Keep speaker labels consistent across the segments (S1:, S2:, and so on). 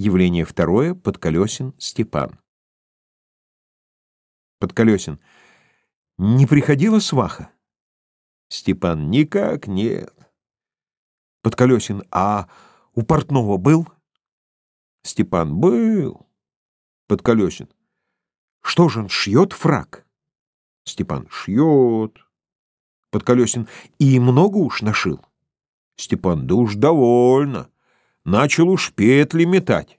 S1: Явление второе. Подколесин Степан. Подколесин. Не приходила сваха? Степан. Никак нет. Подколесин. А у портного был? Степан. Был. Подколесин. Что же он шьет фрак? Степан. Шьет. Подколесин. И много уж нашил? Степан. Да уж довольно. Начал уж петли метать.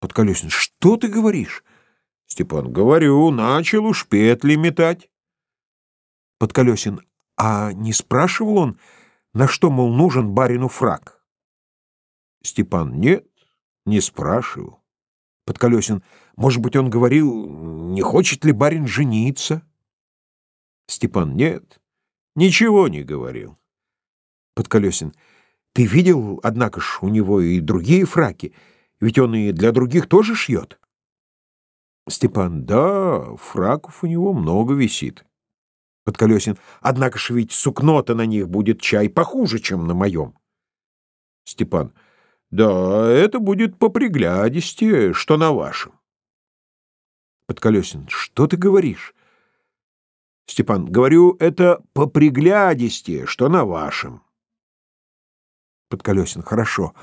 S1: Подколесин. Что ты говоришь? Степан. Говорю, начал уж петли метать. Подколесин. А не спрашивал он, на что, мол, нужен барину фрак? Степан. Нет, не спрашивал. Подколесин. Может быть, он говорил, не хочет ли барин жениться? Степан. Нет, ничего не говорил. Подколесин. Ты видел, однако ж, у него и другие фраки, ведь он и для других тоже шьет. Степан. Да, фраков у него много висит. Подколесин. Однако ж ведь сукно-то на них будет чай похуже, чем на моем. Степан. Да, это будет по приглядисти, что на вашем. Подколесин. Что ты говоришь? Степан. Говорю, это по приглядисти, что на вашем. Подколесин. Хорошо.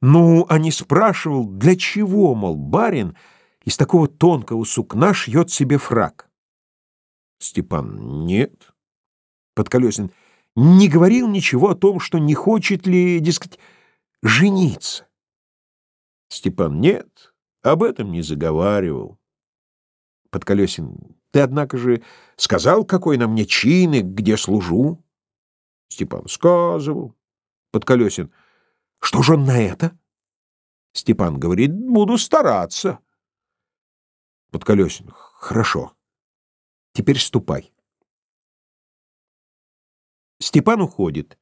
S1: Ну, а не спрашивал, для чего, мол, барин из такого тонкого сукна шьет себе фрак? Степан. Нет. Подколесин. Не говорил ничего о том, что не хочет ли, дескать, жениться. Степан. Нет, об этом не заговаривал. Подколесин. Ты, однако же, сказал, какой на мне чин и где служу? Степан. Сказывал. Подколесин. Что же он на это? Степан говорит, буду стараться. Подколесин. Хорошо. Теперь ступай. Степан уходит.